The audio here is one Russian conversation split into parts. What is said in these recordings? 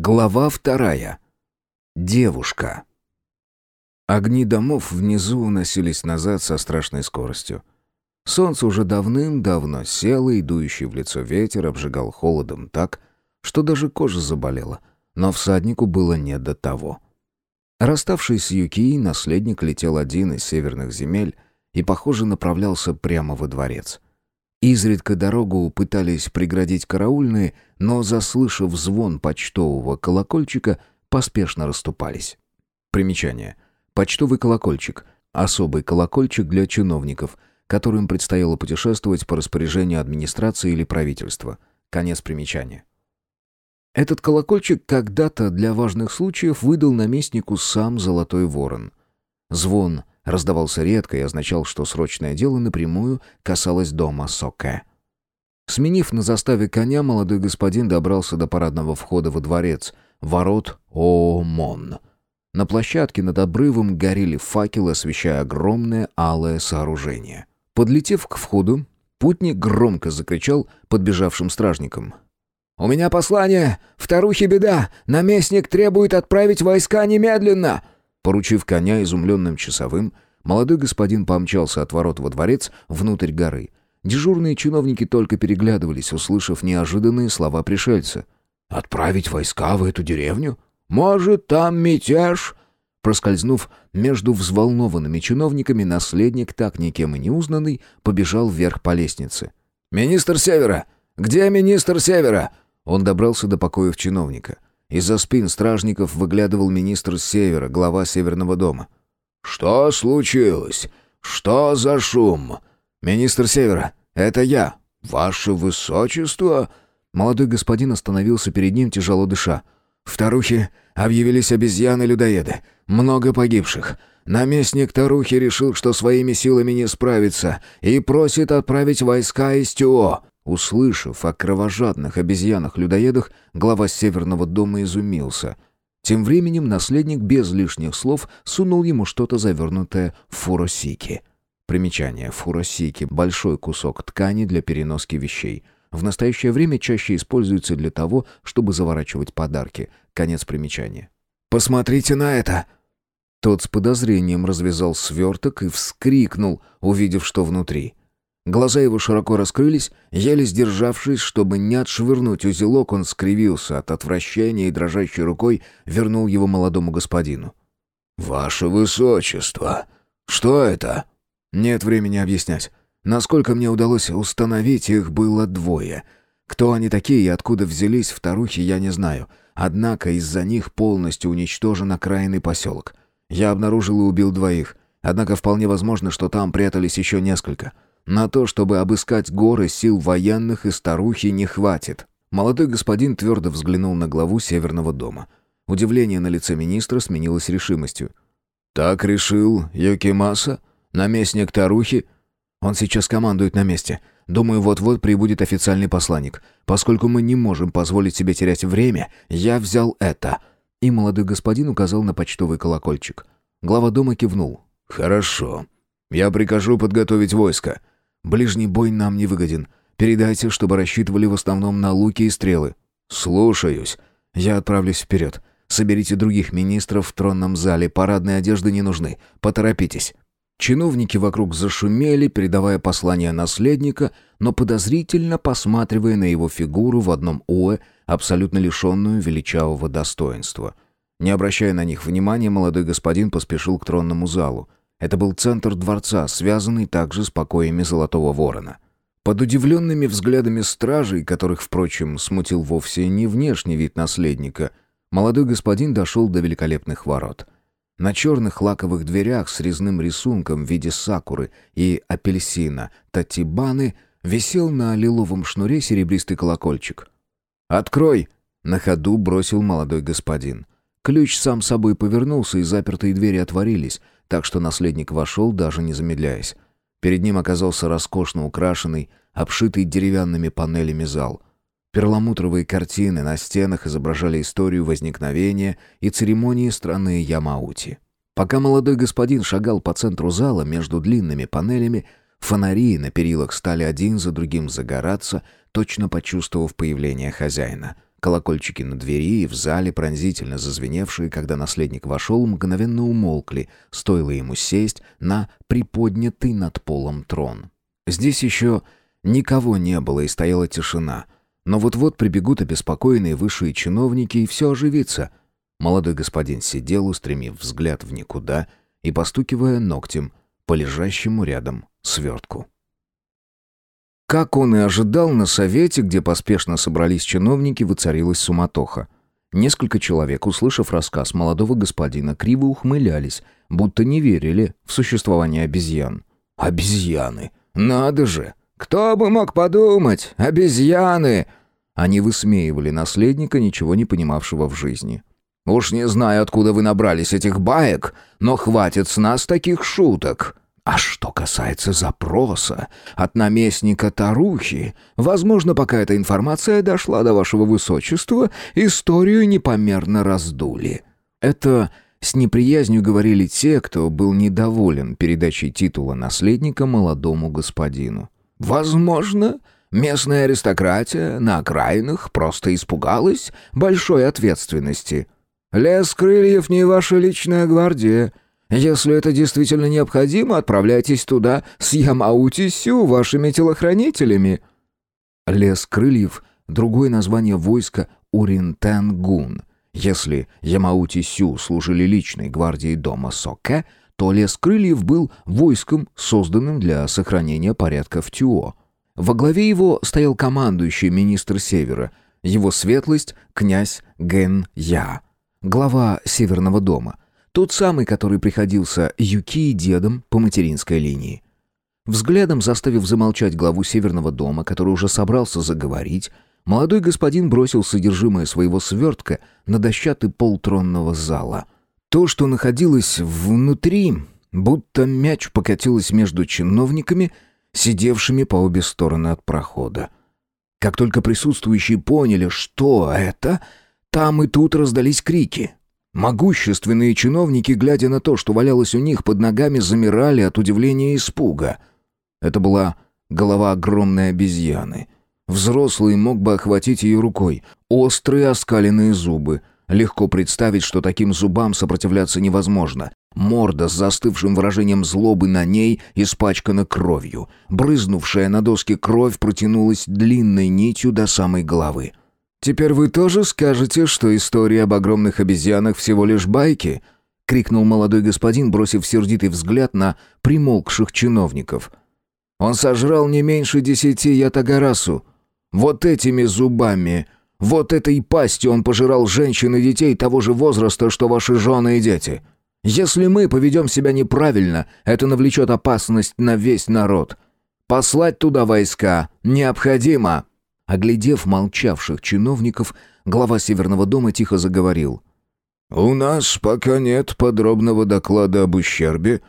Глава вторая. Девушка. Огни домов внизу уносились назад со страшной скоростью. Солнце уже давным-давно село, и дующий в лицо ветер обжигал холодом так, что даже кожа заболела, но всаднику было не до того. Расставшись с Юкией, наследник летел один из северных земель и, похоже, направлялся прямо во дворец — Изредка дорогу пытались преградить караульные, но, заслышав звон почтового колокольчика, поспешно расступались. Примечание. Почтовый колокольчик — особый колокольчик для чиновников, которым предстояло путешествовать по распоряжению администрации или правительства. Конец примечания. Этот колокольчик когда-то для важных случаев выдал наместнику сам Золотой Ворон. Звон раздавался редко и означал, что срочное дело напрямую касалось дома Соке. Сменив на заставе коня, молодой господин добрался до парадного входа во дворец, ворот Оомон. На площадке над обрывом горели факелы, освещая огромное алое сооружение. Подлетев к входу, путник громко закричал подбежавшим стражникам. «У меня послание! Вторухе беда! Наместник требует отправить войска немедленно!» Поручив коня изумленным часовым, молодой господин помчался от ворот во дворец внутрь горы. Дежурные чиновники только переглядывались, услышав неожиданные слова пришельца. «Отправить войска в эту деревню? Может, там мятеж?» Проскользнув между взволнованными чиновниками, наследник, так никем и не узнанный, побежал вверх по лестнице. «Министр Севера! Где министр Севера?» Он добрался до покоев чиновника. Из-за спин стражников выглядывал министр с севера, глава Северного дома. «Что случилось? Что за шум?» «Министр Севера, это я. Ваше Высочество?» Молодой господин остановился перед ним, тяжело дыша. «В Тарухе объявились обезьяны-людоеды. Много погибших. Наместник Тарухи решил, что своими силами не справится, и просит отправить войска из Тюо. Услышав о кровожадных обезьянах-людоедах, глава Северного дома изумился. Тем временем наследник без лишних слов сунул ему что-то завернутое в фуросики. Примечание. Фуросики — большой кусок ткани для переноски вещей. В настоящее время чаще используется для того, чтобы заворачивать подарки. Конец примечания. «Посмотрите на это!» Тот с подозрением развязал сверток и вскрикнул, увидев, что внутри. Глаза его широко раскрылись, еле сдержавшись, чтобы не отшвырнуть узелок, он скривился от отвращения и дрожащей рукой вернул его молодому господину. «Ваше Высочество! Что это?» «Нет времени объяснять. Насколько мне удалось установить, их было двое. Кто они такие и откуда взялись в Тарухе, я не знаю. Однако из-за них полностью уничтожен окраинный поселок. Я обнаружил и убил двоих. Однако вполне возможно, что там прятались еще несколько». На то, чтобы обыскать горы, сил военных и старухи не хватит. Молодой господин твердо взглянул на главу Северного дома. Удивление на лице министра сменилось решимостью. «Так решил Йокимаса? Наместник Тарухи?» «Он сейчас командует на месте. Думаю, вот-вот прибудет официальный посланник. Поскольку мы не можем позволить себе терять время, я взял это». И молодой господин указал на почтовый колокольчик. Глава дома кивнул. «Хорошо. Я прикажу подготовить войско. Ближний бой нам не выгоден. Передайте, чтобы рассчитывали в основном на луки и стрелы». «Слушаюсь. Я отправлюсь вперед. Соберите других министров в тронном зале. Парадные одежды не нужны. Поторопитесь». Чиновники вокруг зашумели, передавая послание наследника, но подозрительно посматривая на его фигуру в одном уэ, абсолютно лишенную величавого достоинства. Не обращая на них внимания, молодой господин поспешил к тронному залу. Это был центр дворца, связанный также с покоями Золотого Ворона. Под удивленными взглядами стражей, которых, впрочем, смутил вовсе не внешний вид наследника, молодой господин дошел до великолепных ворот. На черных лаковых дверях с резным рисунком в виде сакуры и апельсина татибаны висел на лиловом шнуре серебристый колокольчик. «Открой!» — на ходу бросил молодой господин. Ключ сам собой повернулся, и запертые двери отворились — так что наследник вошел, даже не замедляясь. Перед ним оказался роскошно украшенный, обшитый деревянными панелями зал. Перламутровые картины на стенах изображали историю возникновения и церемонии страны Ямаути. Пока молодой господин шагал по центру зала между длинными панелями, фонари на перилах стали один за другим загораться, точно почувствовав появление хозяина. Колокольчики на двери и в зале, пронзительно зазвеневшие, когда наследник вошел, мгновенно умолкли, стоило ему сесть на приподнятый над полом трон. Здесь еще никого не было и стояла тишина. Но вот-вот прибегут обеспокоенные высшие чиновники, и все оживится. Молодой господин сидел, устремив взгляд в никуда и постукивая ногтем по лежащему рядом свертку. Как он и ожидал, на совете, где поспешно собрались чиновники, воцарилась суматоха. Несколько человек, услышав рассказ молодого господина, криво ухмылялись, будто не верили в существование обезьян. «Обезьяны! Надо же! Кто бы мог подумать? Обезьяны!» Они высмеивали наследника, ничего не понимавшего в жизни. «Уж не знаю, откуда вы набрались этих баек, но хватит с нас таких шуток!» А что касается запроса от наместника Тарухи, возможно, пока эта информация дошла до вашего высочества, историю непомерно раздули. Это с неприязнью говорили те, кто был недоволен передачей титула наследника молодому господину. Возможно, местная аристократия на окраинах просто испугалась большой ответственности. «Лес крыльев не ваша личная гвардия», если это действительно необходимо, отправляйтесь туда с Ямаути-Сю, вашими телохранителями». Лес крыльев — другое название войска Уринтенгун. Если Ямаути-Сю служили личной гвардией дома Соке, то лес крыльев был войском, созданным для сохранения порядка в Тюо. Во главе его стоял командующий министр Севера, его светлость — князь Ген Я, глава Северного дома — тот самый, который приходился Юки и дедом по материнской линии. Взглядом заставив замолчать главу Северного дома, который уже собрался заговорить, молодой господин бросил содержимое своего свертка на дощатый пол тронного зала. То, что находилось внутри, будто мяч покатилось между чиновниками, сидевшими по обе стороны от прохода. Как только присутствующие поняли, что это, там и тут раздались крики. Могущественные чиновники, глядя на то, что валялось у них под ногами, замирали от удивления и испуга. Это была голова огромной обезьяны. Взрослый мог бы охватить ее рукой. Острые оскаленные зубы. Легко представить, что таким зубам сопротивляться невозможно. Морда с застывшим выражением злобы на ней испачкана кровью. Брызнувшая на доске кровь протянулась длинной нитью до самой головы. «Теперь вы тоже скажете, что история об огромных обезьянах всего лишь байки?» — крикнул молодой господин, бросив сердитый взгляд на примолкших чиновников. «Он сожрал не меньше десяти ятагарасу. Вот этими зубами, вот этой пастью он пожирал женщин и детей того же возраста, что ваши жены и дети. Если мы поведем себя неправильно, это навлечет опасность на весь народ. Послать туда войска необходимо». Оглядев молчавших чиновников, глава Северного дома тихо заговорил. «У нас пока нет подробного доклада об ущербе,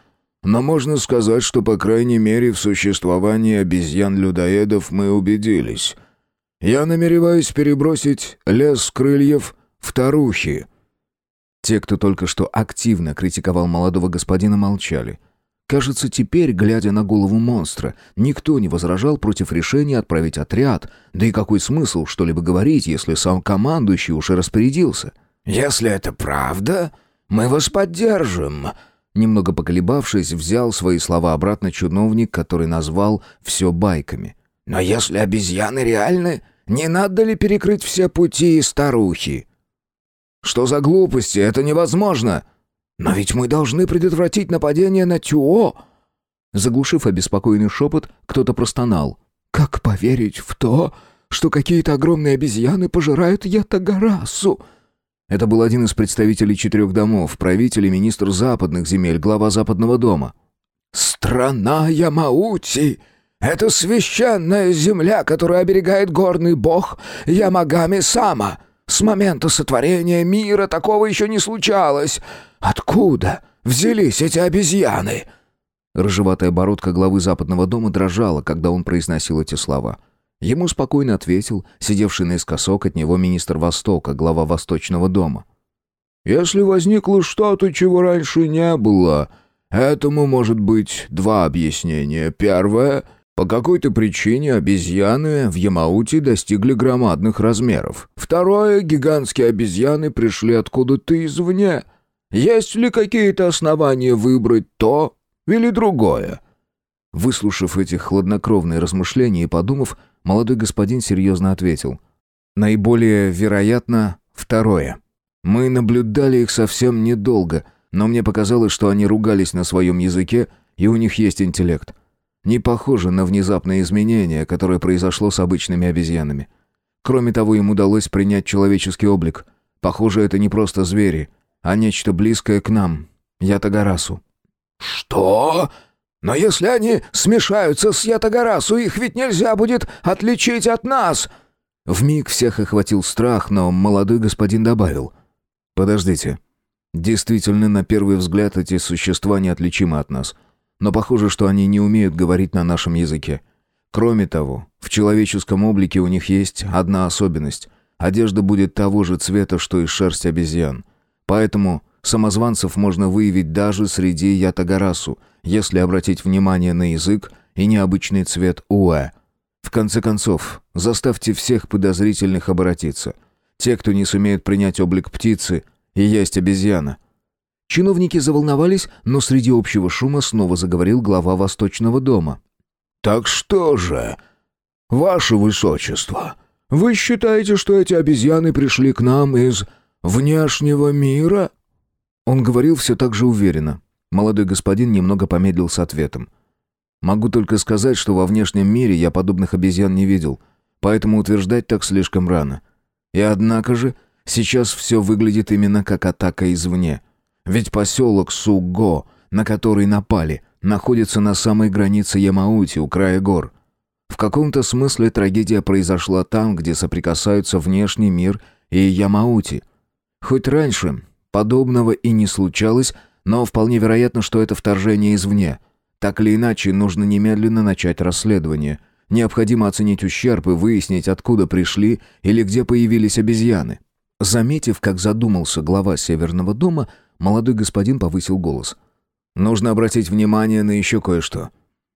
но можно сказать, что, по крайней мере, в существовании обезьян-людоедов мы убедились. Я намереваюсь перебросить лес крыльев в Тарухи». Те, кто только что активно критиковал молодого господина, молчали – Кажется, теперь, глядя на голову монстра, никто не возражал против решения отправить отряд. Да и какой смысл что-либо говорить, если сам командующий уже распорядился? «Если это правда, мы вас поддержим», Немного поколебавшись, взял свои слова обратно чиновник, который назвал все байками. «Но если обезьяны реальны, не надо ли перекрыть все пути и старухи?» «Что за глупости? Это невозможно!» «Но ведь мы должны предотвратить нападение на Тюо!» Заглушив обеспокоенный шепот, кто-то простонал. «Как поверить в то, что какие-то огромные обезьяны пожирают Ятагарасу?» Это был один из представителей четырех домов, правитель и министр западных земель, глава западного дома. «Страна Ямаути! Это священная земля, которую оберегает горный бог Ямагами-сама!» С момента сотворения мира такого еще не случалось. Откуда взялись эти обезьяны?» Рыжеватая бородка главы западного дома дрожала, когда он произносил эти слова. Ему спокойно ответил, сидевший наискосок от него министр Востока, глава Восточного дома. «Если возникло что-то, чего раньше не было, этому может быть два объяснения. Первое По какой-то причине обезьяны в Ямауте достигли громадных размеров. Второе, гигантские обезьяны пришли откуда-то извне. Есть ли какие-то основания выбрать то или другое?» Выслушав эти хладнокровные размышления и подумав, молодой господин серьезно ответил. «Наиболее вероятно второе. Мы наблюдали их совсем недолго, но мне показалось, что они ругались на своем языке, и у них есть интеллект. Не похоже на внезапное изменение, которое произошло с обычными обезьянами. Кроме того, им удалось принять человеческий облик. Похоже, это не просто звери, а нечто близкое к нам, Ятагарасу. «Что? Но если они смешаются с Ятагарасу, их ведь нельзя будет отличить от нас!» Вмиг всех охватил страх, но молодой господин добавил. «Подождите. Действительно, на первый взгляд эти существа неотличимы от нас» но похоже, что они не умеют говорить на нашем языке. Кроме того, в человеческом облике у них есть одна особенность. Одежда будет того же цвета, что и шерсть обезьян. Поэтому самозванцев можно выявить даже среди ятагарасу, если обратить внимание на язык и необычный цвет уэ. В конце концов, заставьте всех подозрительных обратиться. Те, кто не сумеет принять облик птицы, и есть обезьяна – Чиновники заволновались, но среди общего шума снова заговорил глава Восточного дома. «Так что же, ваше высочество, вы считаете, что эти обезьяны пришли к нам из внешнего мира?» Он говорил все так же уверенно. Молодой господин немного помедлил с ответом. «Могу только сказать, что во внешнем мире я подобных обезьян не видел, поэтому утверждать так слишком рано. И однако же, сейчас все выглядит именно как атака извне». Ведь поселок Суго, на который напали, находится на самой границе Ямаути, у края гор. В каком-то смысле трагедия произошла там, где соприкасаются внешний мир и Ямаути. Хоть раньше подобного и не случалось, но вполне вероятно, что это вторжение извне. Так или иначе, нужно немедленно начать расследование. Необходимо оценить ущерб и выяснить, откуда пришли или где появились обезьяны. Заметив, как задумался глава Северного дома, Молодой господин повысил голос. «Нужно обратить внимание на еще кое-что.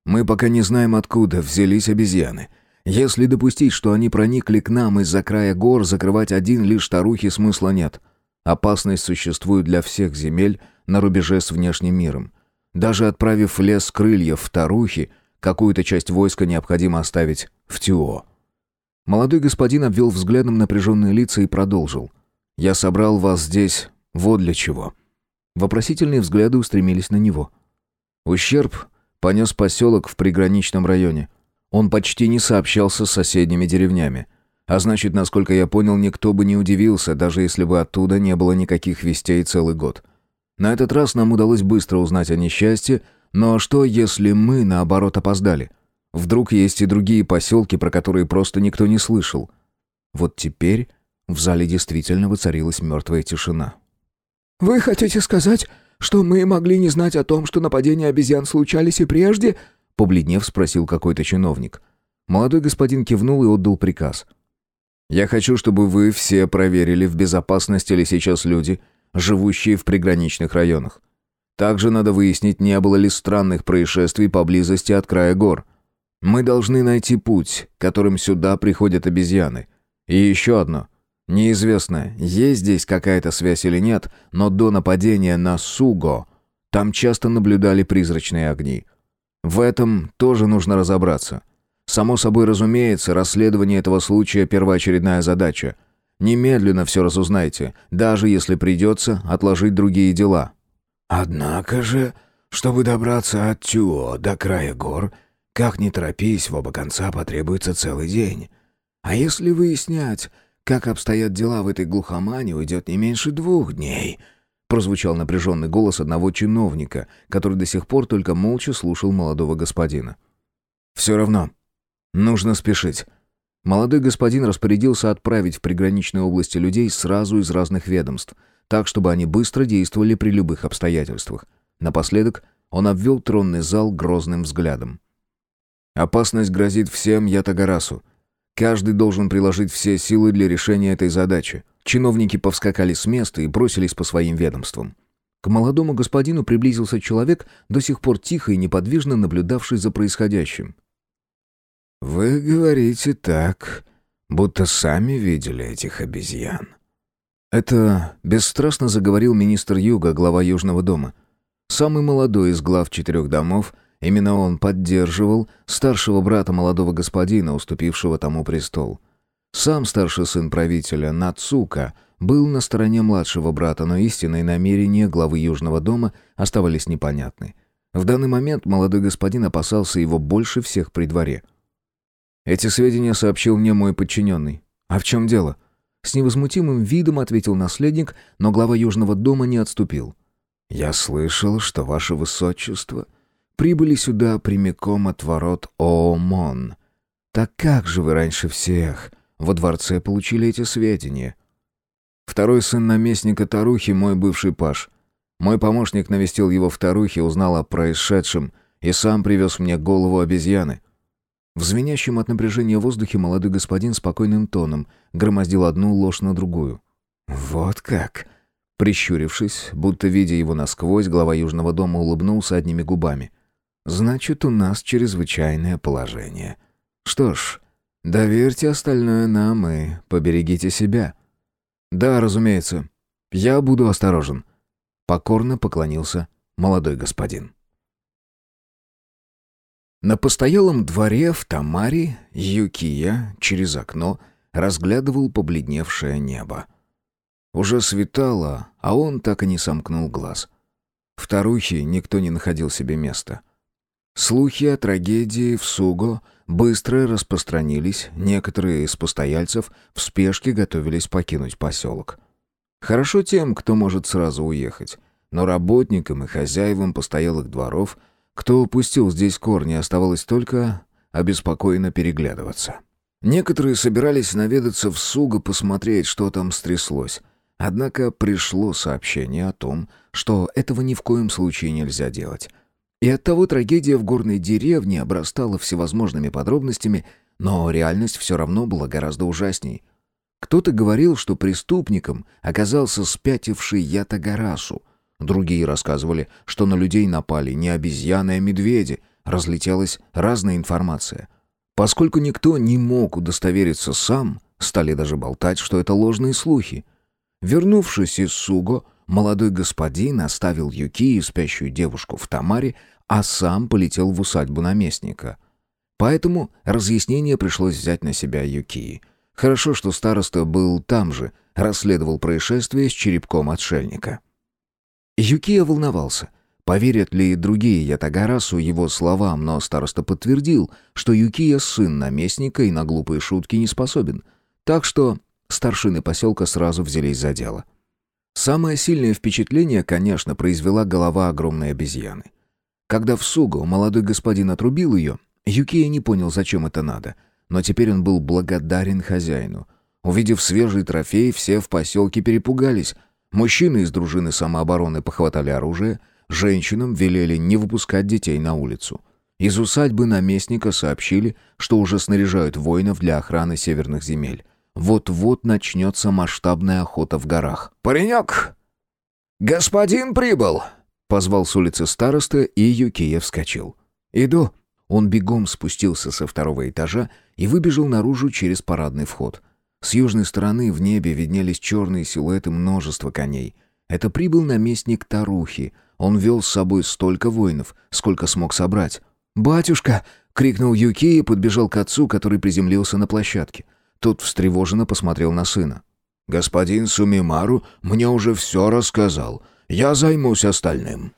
Мы пока не знаем, откуда взялись обезьяны. Если допустить, что они проникли к нам из-за края гор, закрывать один лишь старухи смысла нет. Опасность существует для всех земель на рубеже с внешним миром. Даже отправив в лес крыльев в Тарухи, какую-то часть войска необходимо оставить в Тюо». Молодой господин обвел взглядом напряженные лица и продолжил. «Я собрал вас здесь вот для чего». Вопросительные взгляды устремились на него. Ущерб понес поселок в приграничном районе. Он почти не сообщался с соседними деревнями. А значит, насколько я понял, никто бы не удивился, даже если бы оттуда не было никаких вестей целый год. На этот раз нам удалось быстро узнать о несчастье, но что, если мы, наоборот, опоздали? Вдруг есть и другие поселки, про которые просто никто не слышал? Вот теперь в зале действительно воцарилась мертвая тишина. «Вы хотите сказать, что мы могли не знать о том, что нападения обезьян случались и прежде?» Побледнев спросил какой-то чиновник. Молодой господин кивнул и отдал приказ. «Я хочу, чтобы вы все проверили, в безопасности ли сейчас люди, живущие в приграничных районах. Также надо выяснить, не было ли странных происшествий поблизости от края гор. Мы должны найти путь, которым сюда приходят обезьяны. И еще одно. Неизвестно, есть здесь какая-то связь или нет, но до нападения на Суго там часто наблюдали призрачные огни. В этом тоже нужно разобраться. Само собой разумеется, расследование этого случая – первоочередная задача. Немедленно все разузнайте, даже если придется отложить другие дела. Однако же, чтобы добраться от Тюо до края гор, как ни торопись, в оба конца потребуется целый день. А если выяснять, как обстоят дела в этой глухомане, уйдет не меньше двух дней», прозвучал напряженный голос одного чиновника, который до сих пор только молча слушал молодого господина. «Все равно. Нужно спешить». Молодой господин распорядился отправить в приграничной области людей сразу из разных ведомств, так, чтобы они быстро действовали при любых обстоятельствах. Напоследок он обвел тронный зал грозным взглядом. «Опасность грозит всем Ятагарасу. Каждый должен приложить все силы для решения этой задачи. Чиновники повскакали с места и бросились по своим ведомствам. К молодому господину приблизился человек, до сих пор тихо и неподвижно наблюдавший за происходящим. «Вы говорите так, будто сами видели этих обезьян». Это бесстрастно заговорил министр Юга, глава Южного дома. Самый молодой из глав четырех домов, именно он поддерживал старшего брата молодого господина, уступившего тому престол. Сам старший сын правителя, Нацука, был на стороне младшего брата, но истинные намерения главы Южного дома оставались непонятны. В данный момент молодой господин опасался его больше всех при дворе. Эти сведения сообщил мне мой подчиненный. А в чем дело? С невозмутимым видом ответил наследник, но глава Южного дома не отступил. «Я слышал, что ваше высочество прибыли сюда прямиком от ворот Оомон. Так как же вы раньше всех во дворце получили эти сведения?» «Второй сын наместника Тарухи, мой бывший паш. Мой помощник навестил его в Тарухе, узнал о происшедшем и сам привез мне голову обезьяны. В звенящем от напряжения воздухе молодой господин спокойным тоном громоздил одну ложь на другую. «Вот как!» Прищурившись, будто видя его насквозь, глава Южного дома улыбнулся одними губами. «Значит, у нас чрезвычайное положение. Что ж, доверьте остальное нам и поберегите себя». «Да, разумеется. Я буду осторожен», — покорно поклонился молодой господин. На постоялом дворе в Тамаре Юкия через окно разглядывал побледневшее небо. Уже светало, а он так и не сомкнул глаз. В Тарухе никто не находил себе места. Слухи о трагедии в Суго быстро распространились, некоторые из постояльцев в спешке готовились покинуть поселок. Хорошо тем, кто может сразу уехать, но работникам и хозяевам постоялых дворов – кто упустил здесь корни, оставалось только обеспокоенно переглядываться. Некоторые собирались наведаться в Суго посмотреть, что там стряслось. Однако пришло сообщение о том, что этого ни в коем случае нельзя делать. И оттого трагедия в горной деревне обрастала всевозможными подробностями, но реальность все равно была гораздо ужасней. Кто-то говорил, что преступником оказался спятивший Ятагарасу — Другие рассказывали, что на людей напали не обезьяны, а медведи. Разлетелась разная информация. Поскольку никто не мог удостовериться сам, стали даже болтать, что это ложные слухи. Вернувшись из Суго, молодой господин оставил Юки и спящую девушку в Тамаре, а сам полетел в усадьбу наместника. Поэтому разъяснение пришлось взять на себя Юки. Хорошо, что староста был там же, расследовал происшествие с черепком отшельника. Юкия волновался. Поверят ли другие Ятагарасу его словам, но староста подтвердил, что Юкия сын наместника и на глупые шутки не способен. Так что старшины поселка сразу взялись за дело. Самое сильное впечатление, конечно, произвела голова огромной обезьяны. Когда в Суго молодой господин отрубил ее, Юкия не понял, зачем это надо, но теперь он был благодарен хозяину. Увидев свежий трофей, все в поселке перепугались — Мужчины из дружины самообороны похватали оружие, женщинам велели не выпускать детей на улицу. Из усадьбы наместника сообщили, что уже снаряжают воинов для охраны северных земель. Вот-вот начнется масштабная охота в горах. «Паренек! Господин прибыл!» Позвал с улицы староста, и Юкия вскочил. «Иду». Он бегом спустился со второго этажа и выбежал наружу через парадный вход – с южной стороны в небе виднелись черные силуэты множества коней. Это прибыл наместник Тарухи. Он вел с собой столько воинов, сколько смог собрать. «Батюшка!» — крикнул Юки и подбежал к отцу, который приземлился на площадке. Тот встревоженно посмотрел на сына. «Господин Сумимару мне уже все рассказал. Я займусь остальным».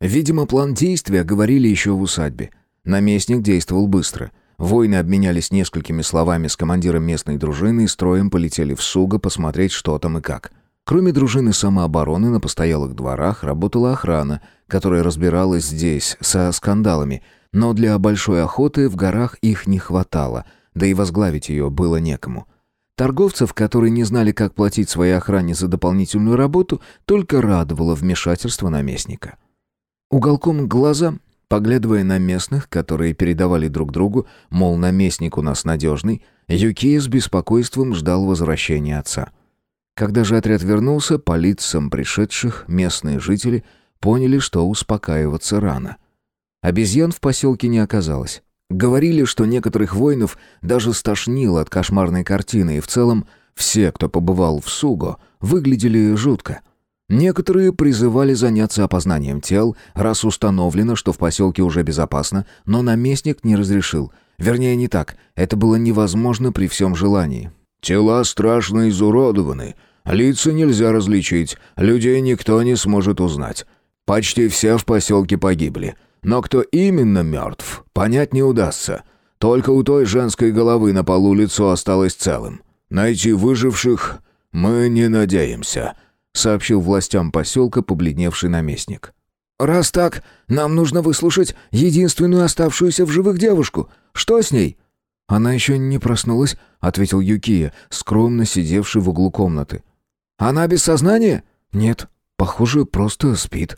Видимо, план действия говорили еще в усадьбе. Наместник действовал быстро — Воины обменялись несколькими словами с командиром местной дружины и строем полетели в Суго посмотреть, что там и как. Кроме дружины самообороны на постоялых дворах работала охрана, которая разбиралась здесь со скандалами, но для большой охоты в горах их не хватало, да и возглавить ее было некому. Торговцев, которые не знали, как платить своей охране за дополнительную работу, только радовало вмешательство наместника. Уголком глаза Поглядывая на местных, которые передавали друг другу, мол, наместник у нас надежный, Юкия с беспокойством ждал возвращения отца. Когда же отряд вернулся, по лицам пришедших местные жители поняли, что успокаиваться рано. Обезьян в поселке не оказалось. Говорили, что некоторых воинов даже стошнило от кошмарной картины, и в целом все, кто побывал в Суго, выглядели жутко. Некоторые призывали заняться опознанием тел, раз установлено, что в поселке уже безопасно, но наместник не разрешил. Вернее, не так. Это было невозможно при всем желании. «Тела страшно изуродованы. Лица нельзя различить. Людей никто не сможет узнать. Почти все в поселке погибли. Но кто именно мертв, понять не удастся. Только у той женской головы на полу лицо осталось целым. Найти выживших мы не надеемся», — сообщил властям поселка побледневший наместник. «Раз так, нам нужно выслушать единственную оставшуюся в живых девушку. Что с ней?» «Она еще не проснулась», — ответил Юкия, скромно сидевший в углу комнаты. «Она без сознания?» «Нет, похоже, просто спит».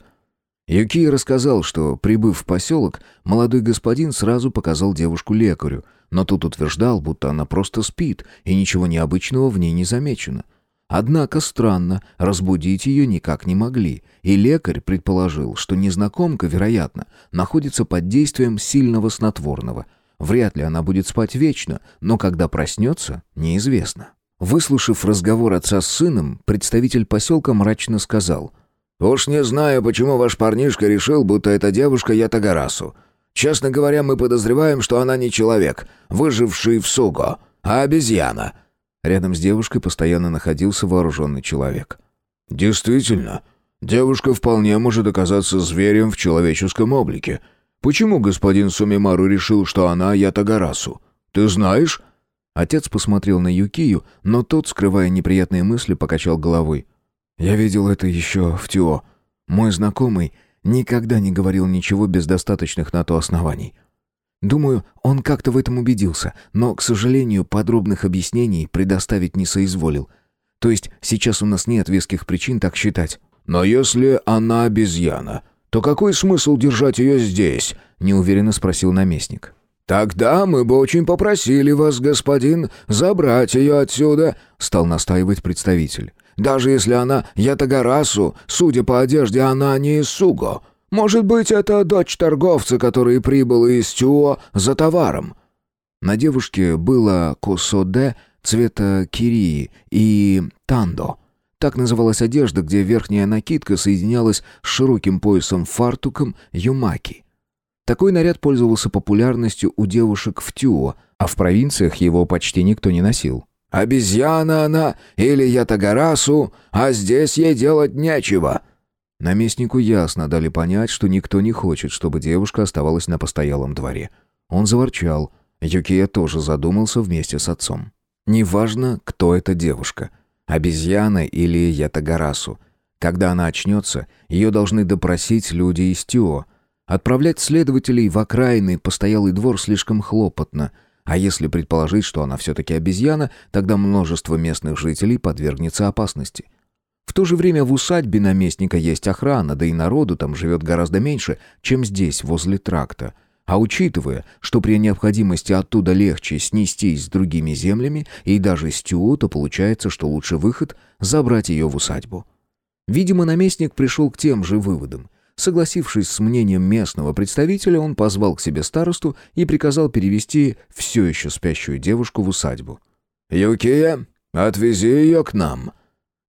Юкий рассказал, что, прибыв в поселок, молодой господин сразу показал девушку лекарю, но тут утверждал, будто она просто спит, и ничего необычного в ней не замечено. Однако странно, разбудить ее никак не могли, и лекарь предположил, что незнакомка, вероятно, находится под действием сильного снотворного. Вряд ли она будет спать вечно, но когда проснется, неизвестно. Выслушав разговор отца с сыном, представитель поселка мрачно сказал — «Уж не знаю, почему ваш парнишка решил, будто эта девушка Ятагарасу. Честно говоря, мы подозреваем, что она не человек, выживший в Суго, а обезьяна». Рядом с девушкой постоянно находился вооруженный человек. «Действительно, девушка вполне может оказаться зверем в человеческом облике. Почему господин Сумимару решил, что она Ятагарасу? Ты знаешь?» Отец посмотрел на Юкию, но тот, скрывая неприятные мысли, покачал головой. Я видел это еще в Тио. Мой знакомый никогда не говорил ничего без достаточных на то оснований. Думаю, он как-то в этом убедился, но, к сожалению, подробных объяснений предоставить не соизволил. То есть сейчас у нас нет веских причин так считать. «Но если она обезьяна, то какой смысл держать ее здесь?» — неуверенно спросил наместник. «Тогда мы бы очень попросили вас, господин, забрать ее отсюда», — стал настаивать представитель. Даже если она Ятагарасу, судя по одежде, она не Суго. Может быть, это дочь торговца, который прибыл из Тюо за товаром». На девушке было косоде цвета кирии и тандо. Так называлась одежда, где верхняя накидка соединялась с широким поясом-фартуком юмаки. Такой наряд пользовался популярностью у девушек в Тюо, а в провинциях его почти никто не носил. Обезьяна она или Ятагарасу, а здесь ей делать нечего». Наместнику ясно дали понять, что никто не хочет, чтобы девушка оставалась на постоялом дворе. Он заворчал. Юкия тоже задумался вместе с отцом. Неважно, кто эта девушка. Обезьяна или Ятагарасу. Когда она очнется, ее должны допросить люди из Тио. Отправлять следователей в окраинный постоялый двор слишком хлопотно — а если предположить, что она все-таки обезьяна, тогда множество местных жителей подвергнется опасности. В то же время в усадьбе наместника есть охрана, да и народу там живет гораздо меньше, чем здесь, возле тракта. А учитывая, что при необходимости оттуда легче снестись с другими землями и даже с Тюо, то получается, что лучший выход — забрать ее в усадьбу. Видимо, наместник пришел к тем же выводам. Согласившись с мнением местного представителя, он позвал к себе старосту и приказал перевести все еще спящую девушку в усадьбу. «Юкия, отвези ее к нам».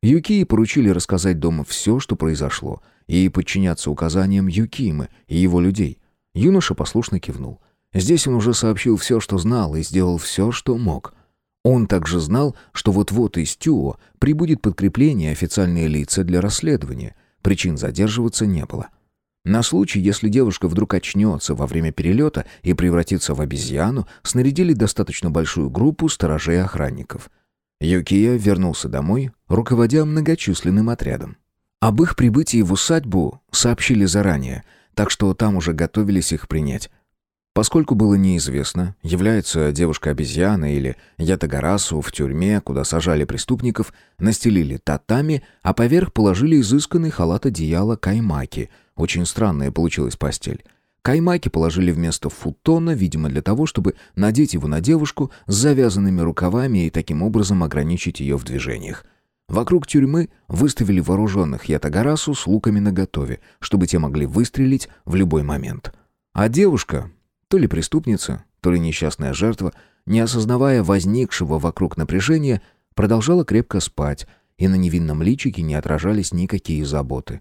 Юкии поручили рассказать дома все, что произошло, и подчиняться указаниям Юкимы и его людей. Юноша послушно кивнул. Здесь он уже сообщил все, что знал, и сделал все, что мог. Он также знал, что вот-вот из Тюо прибудет подкрепление официальные лица для расследования. Причин задерживаться не было. — на случай, если девушка вдруг очнется во время перелета и превратится в обезьяну, снарядили достаточно большую группу сторожей охранников. Юкия вернулся домой, руководя многочисленным отрядом. Об их прибытии в усадьбу сообщили заранее, так что там уже готовились их принять. Поскольку было неизвестно, является девушка обезьяна или Ятагарасу в тюрьме, куда сажали преступников, настелили татами, а поверх положили изысканный халат одеяла каймаки — очень странная получилась постель. Каймаки положили вместо футона, видимо, для того, чтобы надеть его на девушку с завязанными рукавами и таким образом ограничить ее в движениях. Вокруг тюрьмы выставили вооруженных Ятагарасу с луками наготове, чтобы те могли выстрелить в любой момент. А девушка, то ли преступница, то ли несчастная жертва, не осознавая возникшего вокруг напряжения, продолжала крепко спать, и на невинном личике не отражались никакие заботы.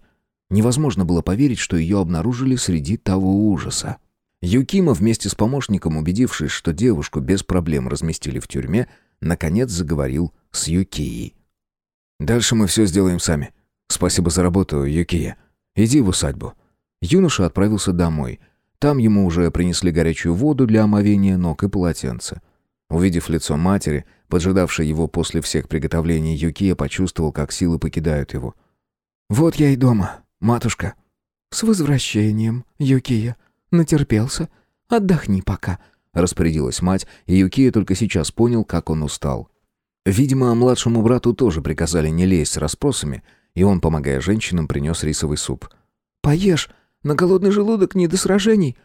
Невозможно было поверить, что ее обнаружили среди того ужаса. Юкима вместе с помощником, убедившись, что девушку без проблем разместили в тюрьме, наконец заговорил с Юкией. «Дальше мы все сделаем сами. Спасибо за работу, Юкия. Иди в усадьбу». Юноша отправился домой. Там ему уже принесли горячую воду для омовения ног и полотенце. Увидев лицо матери, поджидавшей его после всех приготовлений, Юкия почувствовал, как силы покидают его. «Вот я и дома, матушка». «С возвращением, Юкия», Натерпелся? Отдохни пока», — распорядилась мать, и Юкия только сейчас понял, как он устал. Видимо, младшему брату тоже приказали не лезть с расспросами, и он, помогая женщинам, принес рисовый суп. «Поешь, на голодный желудок не до сражений».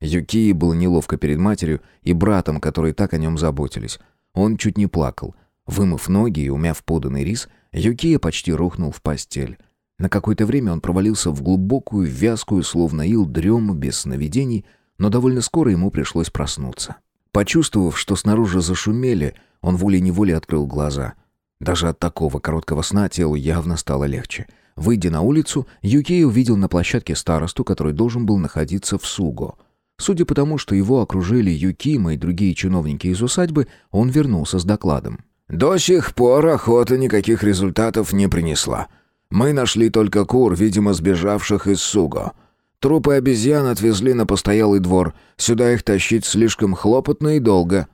Юкии был неловко перед матерью и братом, которые так о нем заботились. Он чуть не плакал. Вымыв ноги и умяв поданный рис, Юкия почти рухнул в постель. На какое-то время он провалился в глубокую, вязкую, словно ил, дрему без сновидений, но довольно скоро ему пришлось проснуться. Почувствовав, что снаружи зашумели, он волей-неволей открыл глаза. Даже от такого короткого сна телу явно стало легче. Выйдя на улицу, Юкей увидел на площадке старосту, который должен был находиться в Суго. Судя по тому, что его окружили Юкима и другие чиновники из усадьбы, он вернулся с докладом. «До сих пор охота никаких результатов не принесла. Мы нашли только кур, видимо, сбежавших из Суго. Трупы обезьян отвезли на постоялый двор. Сюда их тащить слишком хлопотно и долго.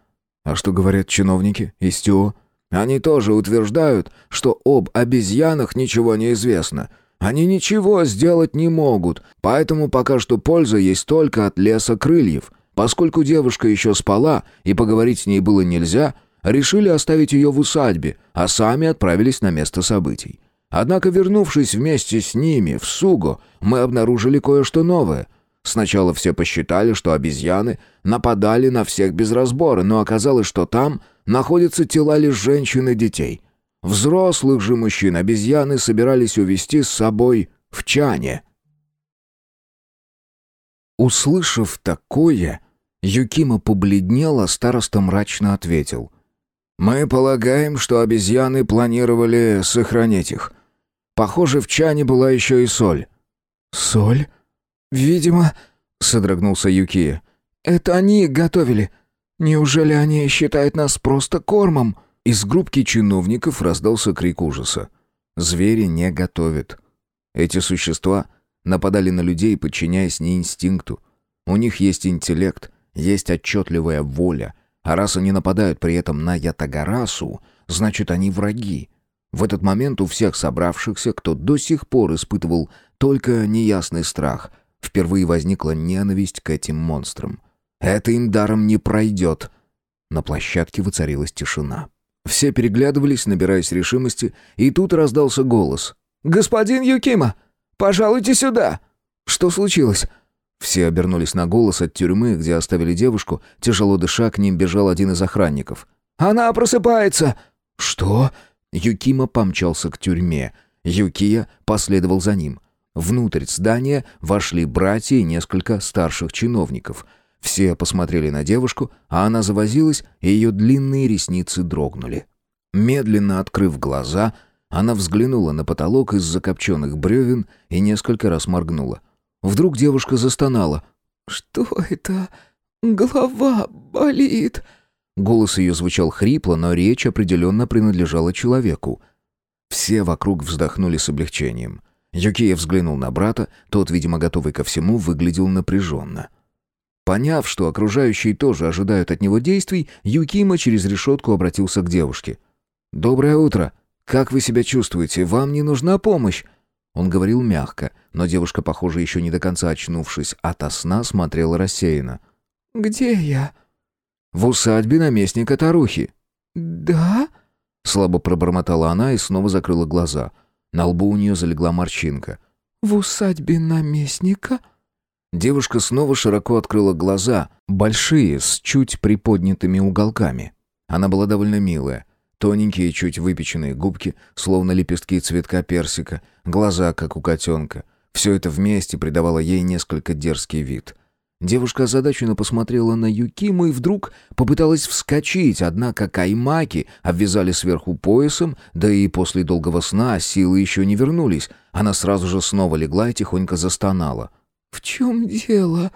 А что говорят чиновники из? Они тоже утверждают, что об обезьянах ничего не известно. Они ничего сделать не могут, поэтому пока что польза есть только от леса крыльев. Поскольку девушка еще спала и поговорить с ней было нельзя, решили оставить ее в усадьбе, а сами отправились на место событий. Однако, вернувшись вместе с ними в Суго, мы обнаружили кое-что новое. Сначала все посчитали, что обезьяны нападали на всех без разбора, но оказалось, что там находятся тела лишь женщин и детей. Взрослых же мужчин обезьяны собирались увести с собой в чане. Услышав такое, Юкима побледнел, а староста мрачно ответил. «Мы полагаем, что обезьяны планировали сохранить их. Похоже, в чане была еще и соль». «Соль? Видимо...» — содрогнулся Юкия. «Это они готовили. Неужели они считают нас просто кормом?» Из группки чиновников раздался крик ужаса. «Звери не готовят. Эти существа нападали на людей, подчиняясь не инстинкту. У них есть интеллект, есть отчетливая воля, а раз они нападают при этом на Ятагарасу, значит, они враги. В этот момент у всех собравшихся, кто до сих пор испытывал только неясный страх, впервые возникла ненависть к этим монстрам. Это им даром не пройдет. На площадке воцарилась тишина. Все переглядывались, набираясь решимости, и тут раздался голос. «Господин Юкима, пожалуйте сюда!» «Что случилось?» Все обернулись на голос от тюрьмы, где оставили девушку. Тяжело дыша, к ним бежал один из охранников. «Она просыпается!» «Что?» Юкима помчался к тюрьме. Юкия последовал за ним. Внутрь здания вошли братья и несколько старших чиновников. Все посмотрели на девушку, а она завозилась, и ее длинные ресницы дрогнули. Медленно открыв глаза, она взглянула на потолок из закопченных бревен и несколько раз моргнула. Вдруг девушка застонала. «Что это? Голова болит!» Голос ее звучал хрипло, но речь определенно принадлежала человеку. Все вокруг вздохнули с облегчением. Юкия взглянул на брата, тот, видимо, готовый ко всему, выглядел напряженно. Поняв, что окружающие тоже ожидают от него действий, Юкима через решетку обратился к девушке. «Доброе утро. Как вы себя чувствуете? Вам не нужна помощь?» Он говорил мягко, но девушка, похоже, еще не до конца очнувшись ото сна, смотрела рассеянно. «Где я?» В усадьбе наместника Тарухи». «Да?» Слабо пробормотала она и снова закрыла глаза. На лбу у нее залегла морщинка. «В усадьбе наместника?» Девушка снова широко открыла глаза, большие, с чуть приподнятыми уголками. Она была довольно милая. Тоненькие, чуть выпеченные губки, словно лепестки цветка персика, глаза, как у котенка. Все это вместе придавало ей несколько дерзкий вид. Девушка озадаченно посмотрела на Юкиму и вдруг попыталась вскочить, однако каймаки обвязали сверху поясом, да и после долгого сна силы еще не вернулись. Она сразу же снова легла и тихонько застонала. «В чем дело?»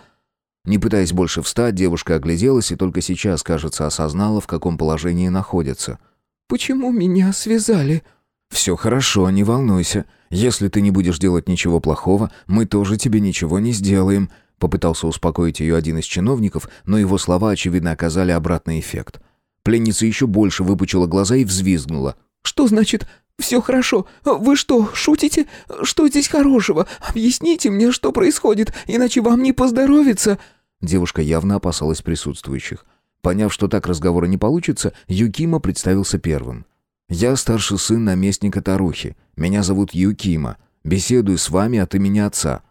Не пытаясь больше встать, девушка огляделась и только сейчас, кажется, осознала, в каком положении находится. «Почему меня связали?» «Все хорошо, не волнуйся. Если ты не будешь делать ничего плохого, мы тоже тебе ничего не сделаем», Попытался успокоить ее один из чиновников, но его слова, очевидно, оказали обратный эффект. Пленница еще больше выпучила глаза и взвизгнула. «Что значит «все хорошо»? Вы что, шутите? Что здесь хорошего? Объясните мне, что происходит, иначе вам не поздоровится!» Девушка явно опасалась присутствующих. Поняв, что так разговора не получится, Юкима представился первым. «Я старший сын наместника Тарухи. Меня зовут Юкима. Беседую с вами от имени отца».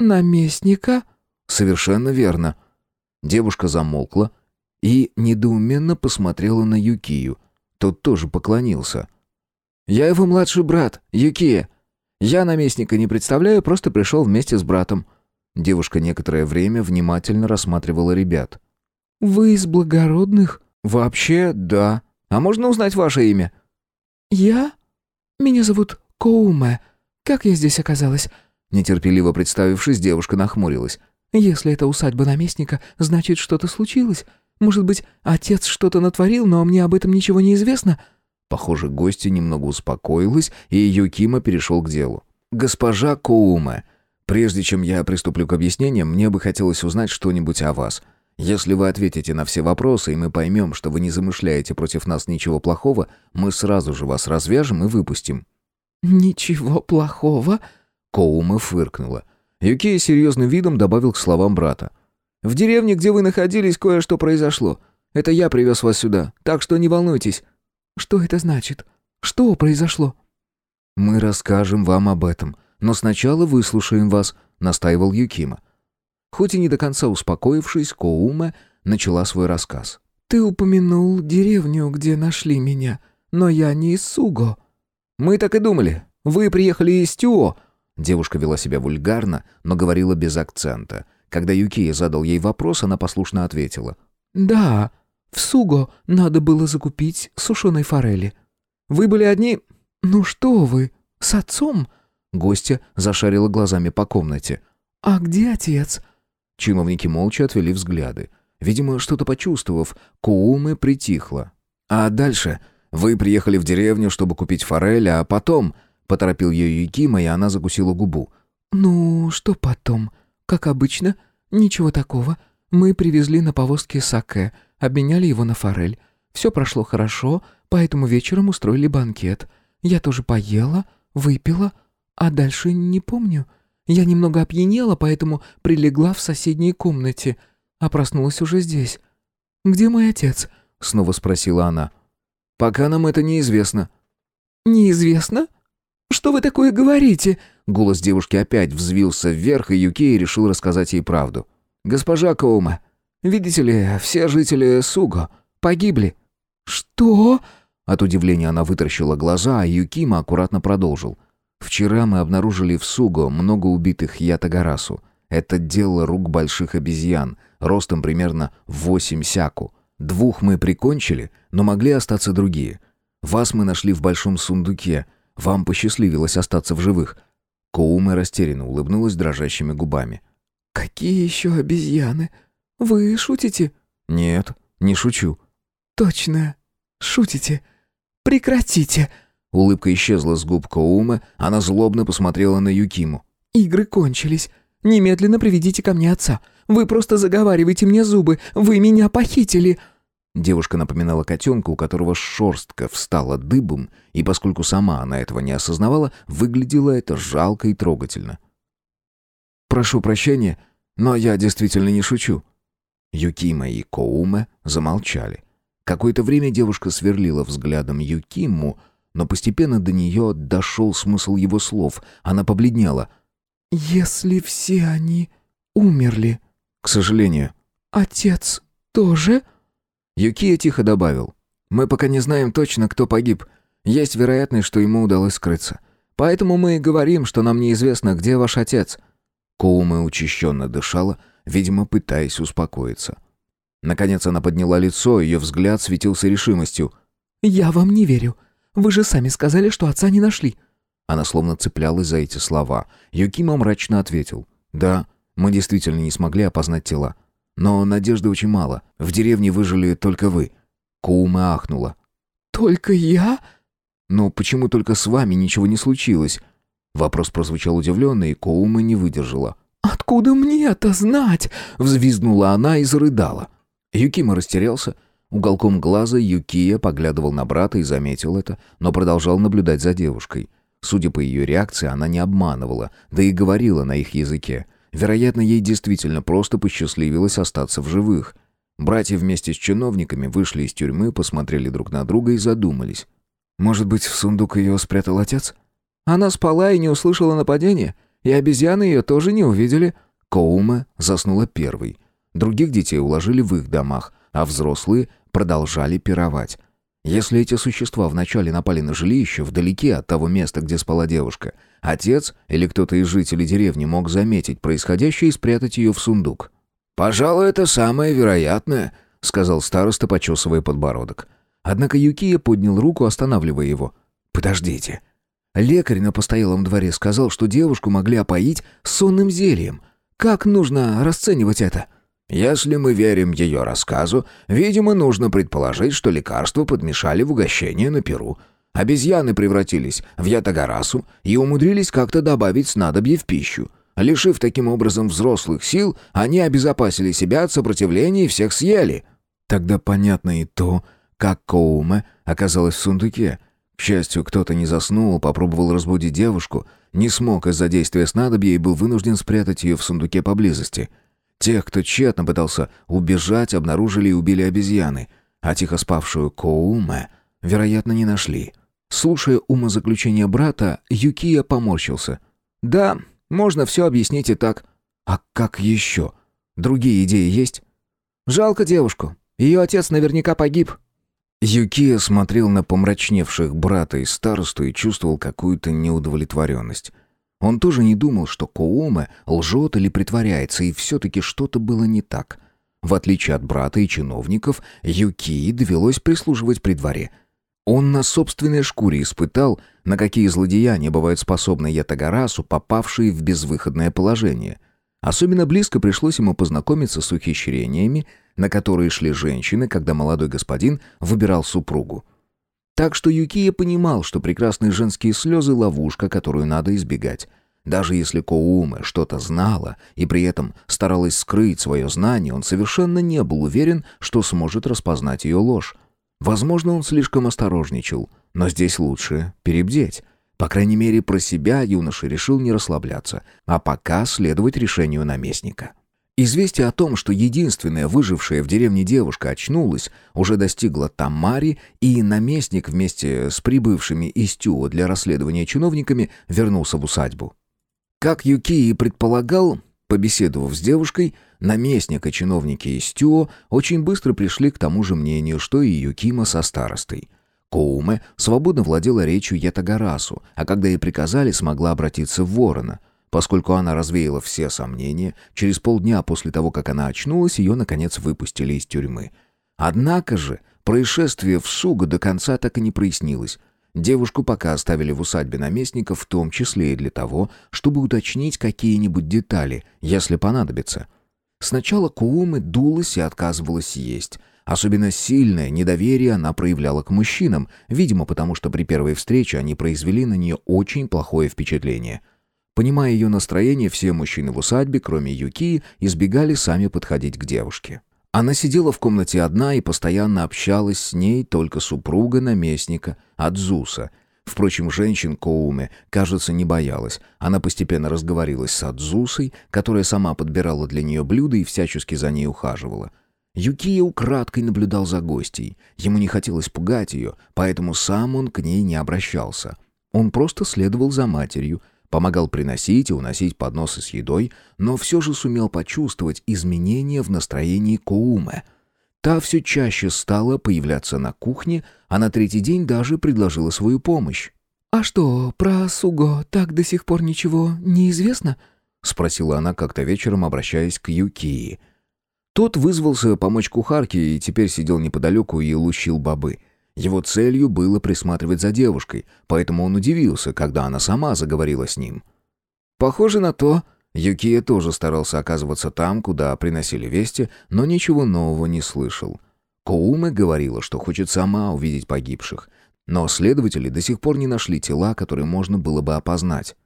«Наместника?» «Совершенно верно». Девушка замолкла и недоуменно посмотрела на Юкию. Тот тоже поклонился. «Я его младший брат, Юкия. Я наместника не представляю, просто пришел вместе с братом». Девушка некоторое время внимательно рассматривала ребят. «Вы из благородных?» «Вообще, да. А можно узнать ваше имя?» «Я? Меня зовут Коуме. Как я здесь оказалась?» Нетерпеливо представившись, девушка нахмурилась. Если это усадьба наместника, значит, что-то случилось. Может быть, отец что-то натворил, но мне об этом ничего не известно?» Похоже, гостья немного успокоилась, и Юкима перешел к делу. «Госпожа Коуме, прежде чем я приступлю к объяснениям, мне бы хотелось узнать что-нибудь о вас. Если вы ответите на все вопросы, и мы поймем, что вы не замышляете против нас ничего плохого, мы сразу же вас развяжем и выпустим». «Ничего плохого?» Коума фыркнула. Юкия серьезным видом добавил к словам брата. «В деревне, где вы находились, кое-что произошло. Это я привез вас сюда, так что не волнуйтесь». «Что это значит? Что произошло?» «Мы расскажем вам об этом, но сначала выслушаем вас», — настаивал Юкима. Хоть и не до конца успокоившись, Коуме начала свой рассказ. «Ты упомянул деревню, где нашли меня, но я не из Суго». «Мы так и думали. Вы приехали из Тюо», Девушка вела себя вульгарно, но говорила без акцента. Когда Юкия задал ей вопрос, она послушно ответила. «Да, в Суго надо было закупить сушеной форели». «Вы были одни?» «Ну что вы, с отцом?» Гостья зашарила глазами по комнате. «А где отец?» Чиновники молча отвели взгляды. Видимо, что-то почувствовав, Куумы притихла. «А дальше? Вы приехали в деревню, чтобы купить форель, а потом...» Поторопил ее Юкима, и она закусила губу. «Ну, что потом? Как обычно, ничего такого. Мы привезли на повозке саке, обменяли его на форель. Все прошло хорошо, поэтому вечером устроили банкет. Я тоже поела, выпила, а дальше не помню. Я немного опьянела, поэтому прилегла в соседней комнате, а проснулась уже здесь. Где мой отец?» — снова спросила она. «Пока нам это неизвестно». «Неизвестно? Что вы такое говорите?» Голос девушки опять взвился вверх, и Юкей решил рассказать ей правду. «Госпожа Коума, видите ли, все жители Суго погибли». «Что?» От удивления она вытаращила глаза, а Юкима аккуратно продолжил. «Вчера мы обнаружили в Суго много убитых Ятагарасу. Это дело рук больших обезьян, ростом примерно восемь сяку. Двух мы прикончили, но могли остаться другие. Вас мы нашли в большом сундуке, вам посчастливилось остаться в живых». Коуме растерянно улыбнулась дрожащими губами. «Какие еще обезьяны? Вы шутите?» «Нет, не шучу». «Точно, шутите. Прекратите!» Улыбка исчезла с губ Коуме, она злобно посмотрела на Юкиму. «Игры кончились. Немедленно приведите ко мне отца. Вы просто заговариваете мне зубы. Вы меня похитили!» Девушка напоминала котенка, у которого шерстка встала дыбом, и поскольку сама она этого не осознавала, выглядело это жалко и трогательно. «Прошу прощения, но я действительно не шучу». Юкима и Коуме замолчали. Какое-то время девушка сверлила взглядом Юкиму, но постепенно до нее дошел смысл его слов. Она побледнела. «Если все они умерли...» «К сожалению». «Отец тоже?» Юкия тихо добавил. «Мы пока не знаем точно, кто погиб. Есть вероятность, что ему удалось скрыться. Поэтому мы и говорим, что нам неизвестно, где ваш отец». Коуме учащенно дышала. Видимо, пытаясь успокоиться. Наконец она подняла лицо, ее взгляд светился решимостью. «Я вам не верю. Вы же сами сказали, что отца не нашли». Она словно цеплялась за эти слова. Юкима мрачно ответил. «Да, мы действительно не смогли опознать тела. Но надежды очень мало. В деревне выжили только вы». Куума ахнула. «Только я?» «Но почему только с вами ничего не случилось?» Вопрос прозвучал удивленно, и Коума не выдержала. «Откуда мне это знать?» — взвизгнула она и зарыдала. Юкима растерялся. Уголком глаза Юкия поглядывал на брата и заметил это, но продолжал наблюдать за девушкой. Судя по ее реакции, она не обманывала, да и говорила на их языке. Вероятно, ей действительно просто посчастливилось остаться в живых. Братья вместе с чиновниками вышли из тюрьмы, посмотрели друг на друга и задумались. «Может быть, в сундук ее спрятал отец?» Она спала и не услышала нападения, и обезьяны ее тоже не увидели. Коума заснула первой. Других детей уложили в их домах, а взрослые продолжали пировать. Если эти существа вначале напали на жилище вдалеке от того места, где спала девушка, отец или кто-то из жителей деревни мог заметить происходящее и спрятать ее в сундук. «Пожалуй, это самое вероятное», — сказал староста, почесывая подбородок. Однако Юкия поднял руку, останавливая его. «Подождите. Лекарь на постоялом дворе сказал, что девушку могли опоить сонным зельем. Как нужно расценивать это? Если мы верим ее рассказу, видимо, нужно предположить, что лекарство подмешали в угощение на перу. Обезьяны превратились в ятагарасу и умудрились как-то добавить снадобье в пищу. Лишив таким образом взрослых сил, они обезопасили себя от сопротивления и всех съели. Тогда понятно и то, как Коуме оказалась в сундуке — к счастью, кто-то не заснул, попробовал разбудить девушку, не смог из-за действия снадобья и был вынужден спрятать ее в сундуке поблизости. Тех, кто тщетно пытался убежать, обнаружили и убили обезьяны, а тихо спавшую Коуме, вероятно, не нашли. Слушая умозаключение брата, Юкия поморщился. «Да, можно все объяснить и так. А как еще? Другие идеи есть?» «Жалко девушку. Ее отец наверняка погиб. Юкия смотрел на помрачневших брата и старосту и чувствовал какую-то неудовлетворенность. Он тоже не думал, что Кооме лжет или притворяется, и все-таки что-то было не так. В отличие от брата и чиновников, Юкии довелось прислуживать при дворе. Он на собственной шкуре испытал, на какие злодеяния бывают способны Ятагарасу, попавшие в безвыходное положение. Особенно близко пришлось ему познакомиться с ухищрениями, на которые шли женщины, когда молодой господин выбирал супругу. Так что Юкия понимал, что прекрасные женские слезы — ловушка, которую надо избегать. Даже если Коуме что-то знала и при этом старалась скрыть свое знание, он совершенно не был уверен, что сможет распознать ее ложь. Возможно, он слишком осторожничал, но здесь лучше перебдеть. По крайней мере, про себя юноша решил не расслабляться, а пока следовать решению наместника. Известие о том, что единственная выжившая в деревне девушка очнулась, уже достигло Тамари, и наместник вместе с прибывшими из Тюо для расследования чиновниками вернулся в усадьбу. Как Юки и предполагал, побеседовав с девушкой, наместник и чиновники из Тюо очень быстро пришли к тому же мнению, что и Юкима со старостой. Коуме свободно владела речью Ятагарасу, а когда ей приказали, смогла обратиться в ворона — Поскольку она развеяла все сомнения, через полдня после того, как она очнулась, ее, наконец, выпустили из тюрьмы. Однако же происшествие в Суго до конца так и не прояснилось. Девушку пока оставили в усадьбе наместника, в том числе и для того, чтобы уточнить какие-нибудь детали, если понадобится. Сначала Куумы дулась и отказывалась есть. Особенно сильное недоверие она проявляла к мужчинам, видимо, потому что при первой встрече они произвели на нее очень плохое впечатление – Понимая ее настроение, все мужчины в усадьбе, кроме Юки, избегали сами подходить к девушке. Она сидела в комнате одна и постоянно общалась с ней только супруга наместника, Адзуса. Впрочем, женщин Коуме, кажется, не боялась. Она постепенно разговорилась с Адзусой, которая сама подбирала для нее блюда и всячески за ней ухаживала. Юкия украдкой наблюдал за гостьей. Ему не хотелось пугать ее, поэтому сам он к ней не обращался. Он просто следовал за матерью — Помогал приносить и уносить подносы с едой, но все же сумел почувствовать изменения в настроении Коуме. Та все чаще стала появляться на кухне, а на третий день даже предложила свою помощь. «А что, про Суго так до сих пор ничего не известно? спросила она как-то вечером, обращаясь к Юкии. Тот вызвался помочь кухарке и теперь сидел неподалеку и лущил бобы. Его целью было присматривать за девушкой, поэтому он удивился, когда она сама заговорила с ним. «Похоже на то», Юкия тоже старался оказываться там, куда приносили вести, но ничего нового не слышал. Коуме говорила, что хочет сама увидеть погибших, но следователи до сих пор не нашли тела, которые можно было бы опознать.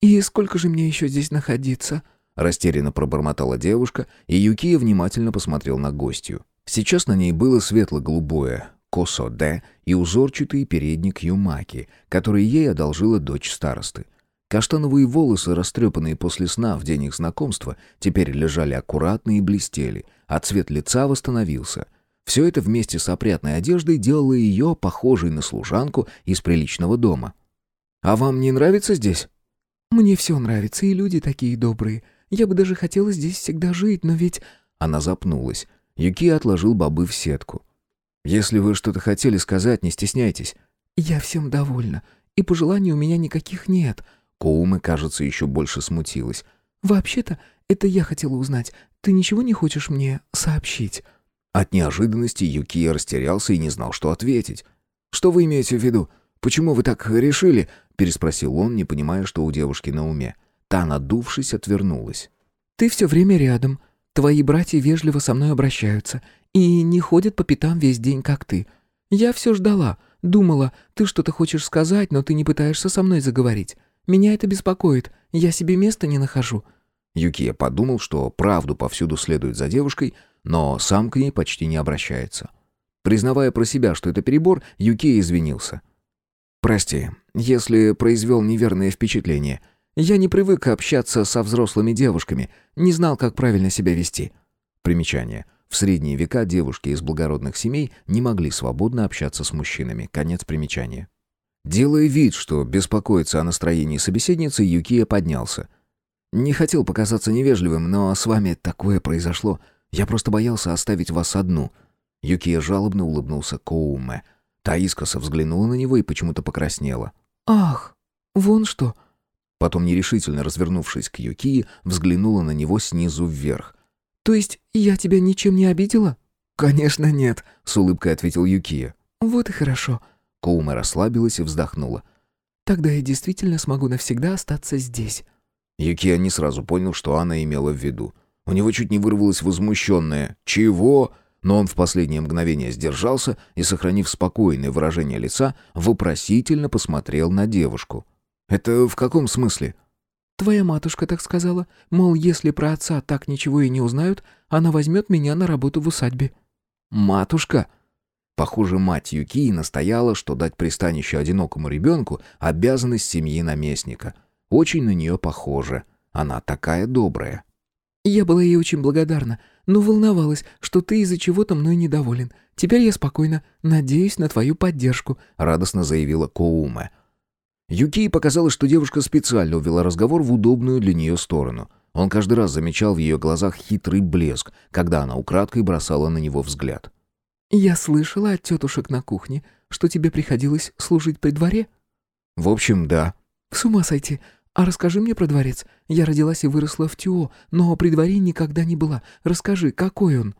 «И сколько же мне еще здесь находиться?» Растерянно пробормотала девушка, и Юкия внимательно посмотрел на гостью. Сейчас на ней было светло-голубое косо-де и узорчатый передник Юмаки, который ей одолжила дочь старосты. Каштановые волосы, растрепанные после сна в день их знакомства, теперь лежали аккуратно и блестели, а цвет лица восстановился. Все это вместе с опрятной одеждой делало ее похожей на служанку из приличного дома. «А вам не нравится здесь?» «Мне все нравится, и люди такие добрые. Я бы даже хотела здесь всегда жить, но ведь...» Она запнулась. Юки отложил бобы в сетку. «Если вы что-то хотели сказать, не стесняйтесь». «Я всем довольна, и пожеланий у меня никаких нет». Коуме, кажется, еще больше смутилась. «Вообще-то, это я хотела узнать. Ты ничего не хочешь мне сообщить?» От неожиданности Юкия растерялся и не знал, что ответить. «Что вы имеете в виду? Почему вы так решили?» — переспросил он, не понимая, что у девушки на уме. Та, надувшись, отвернулась. «Ты все время рядом. Твои братья вежливо со мной обращаются и не ходят по пятам весь день, как ты. Я все ждала, думала, ты что-то хочешь сказать, но ты не пытаешься со мной заговорить. Меня это беспокоит, я себе места не нахожу». Юкия подумал, что правду повсюду следует за девушкой, но сам к ней почти не обращается. Признавая про себя, что это перебор, Юкия извинился. «Прости, если произвел неверное впечатление. Я не привык общаться со взрослыми девушками, не знал, как правильно себя вести». Примечание. В средние века девушки из благородных семей не могли свободно общаться с мужчинами. Конец примечания. Делая вид, что беспокоится о настроении собеседницы, Юкия поднялся. «Не хотел показаться невежливым, но с вами такое произошло. Я просто боялся оставить вас одну». Юкия жалобно улыбнулся Коуме. Та искоса взглянула на него и почему-то покраснела. «Ах, вон что!» Потом, нерешительно развернувшись к Юкии, взглянула на него снизу вверх. «То есть я тебя ничем не обидела?» «Конечно нет», — с улыбкой ответил Юкия. «Вот и хорошо». Коума расслабилась и вздохнула. «Тогда я действительно смогу навсегда остаться здесь». Юкия не сразу понял, что она имела в виду. У него чуть не вырвалось возмущенное «Чего?», но он в последнее мгновение сдержался и, сохранив спокойное выражение лица, вопросительно посмотрел на девушку. «Это в каком смысле?» «Твоя матушка так сказала. Мол, если про отца так ничего и не узнают, она возьмет меня на работу в усадьбе». «Матушка?» Похоже, мать Юкии настояла, что дать пристанище одинокому ребенку — обязанность семьи наместника. Очень на нее похоже. Она такая добрая. Я была ей очень благодарна, но волновалась, что ты из-за чего-то мной недоволен. Теперь я спокойно надеюсь на твою поддержку», — радостно заявила Коуме. Юкии показалось, что девушка специально увела разговор в удобную для нее сторону. Он каждый раз замечал в ее глазах хитрый блеск, когда она украдкой бросала на него взгляд. «Я слышала от тетушек на кухне, что тебе приходилось служить при дворе?» «В общем, да». «С ума сойти. А расскажи мне про дворец. Я родилась и выросла в Тюо, но при дворе никогда не была. Расскажи, какой он?»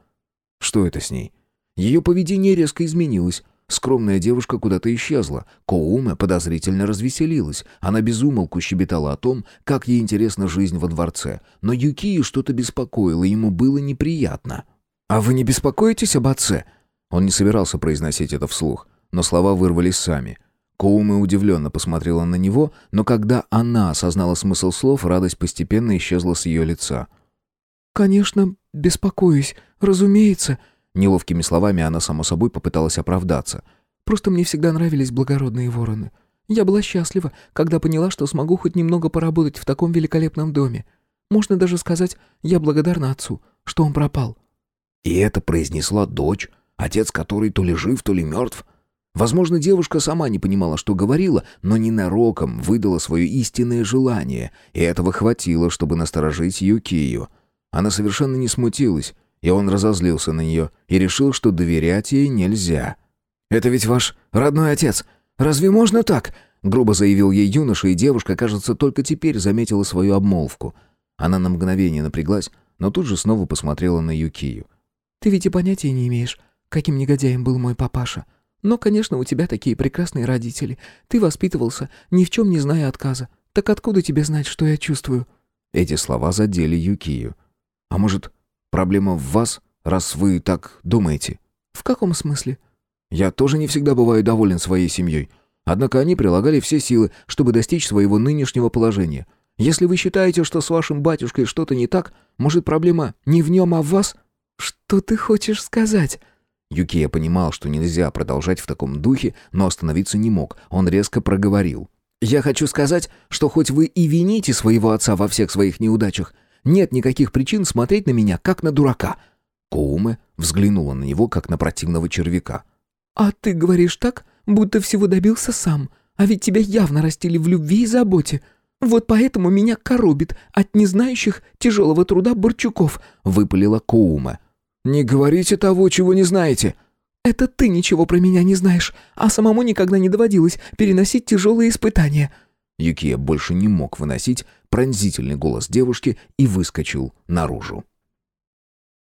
«Что это с ней?» Ее поведение резко изменилось. Скромная девушка куда-то исчезла. Коуме подозрительно развеселилась. Она безумолку щебетала о том, как ей интересна жизнь во дворце. Но Юкии что-то беспокоило, ему было неприятно. «А вы не беспокоитесь об отце?» Он не собирался произносить это вслух, но слова вырвались сами. Коуме удивленно посмотрела на него, но когда она осознала смысл слов, радость постепенно исчезла с ее лица. «Конечно, беспокоюсь, разумеется», Неловкими словами она, само собой, попыталась оправдаться. «Просто мне всегда нравились благородные вороны. Я была счастлива, когда поняла, что смогу хоть немного поработать в таком великолепном доме. Можно даже сказать, я благодарна отцу, что он пропал». И это произнесла дочь, отец которой то ли жив, то ли мертв. Возможно, девушка сама не понимала, что говорила, но ненароком выдала свое истинное желание, и этого хватило, чтобы насторожить Юкию. Она совершенно не смутилась, и он разозлился на нее и решил, что доверять ей нельзя. «Это ведь ваш родной отец. Разве можно так?» грубо заявил ей юноша, и девушка, кажется, только теперь заметила свою обмолвку. Она на мгновение напряглась, но тут же снова посмотрела на Юкию. «Ты ведь и понятия не имеешь, каким негодяем был мой папаша. Но, конечно, у тебя такие прекрасные родители. Ты воспитывался, ни в чем не зная отказа. Так откуда тебе знать, что я чувствую?» Эти слова задели Юкию. «А может, проблема в вас, раз вы так думаете?» «В каком смысле?» «Я тоже не всегда бываю доволен своей семьей. Однако они прилагали все силы, чтобы достичь своего нынешнего положения. Если вы считаете, что с вашим батюшкой что-то не так, может, проблема не в нем, а в вас?» «Что ты хочешь сказать?» Юкия понимал, что нельзя продолжать в таком духе, но остановиться не мог. Он резко проговорил. «Я хочу сказать, что хоть вы и вините своего отца во всех своих неудачах, нет никаких причин смотреть на меня, как на дурака». Коуме взглянула на него, как на противного червяка. «А ты говоришь так, будто всего добился сам, а ведь тебя явно растили в любви и заботе. Вот поэтому меня коробит от незнающих тяжелого труда Борчуков», — выпалила Коуме. «Не говорите того, чего не знаете». «Это ты ничего про меня не знаешь, а самому никогда не доводилось переносить тяжелые испытания». Юкия больше не мог выносить пронзительный голос девушки и выскочил наружу.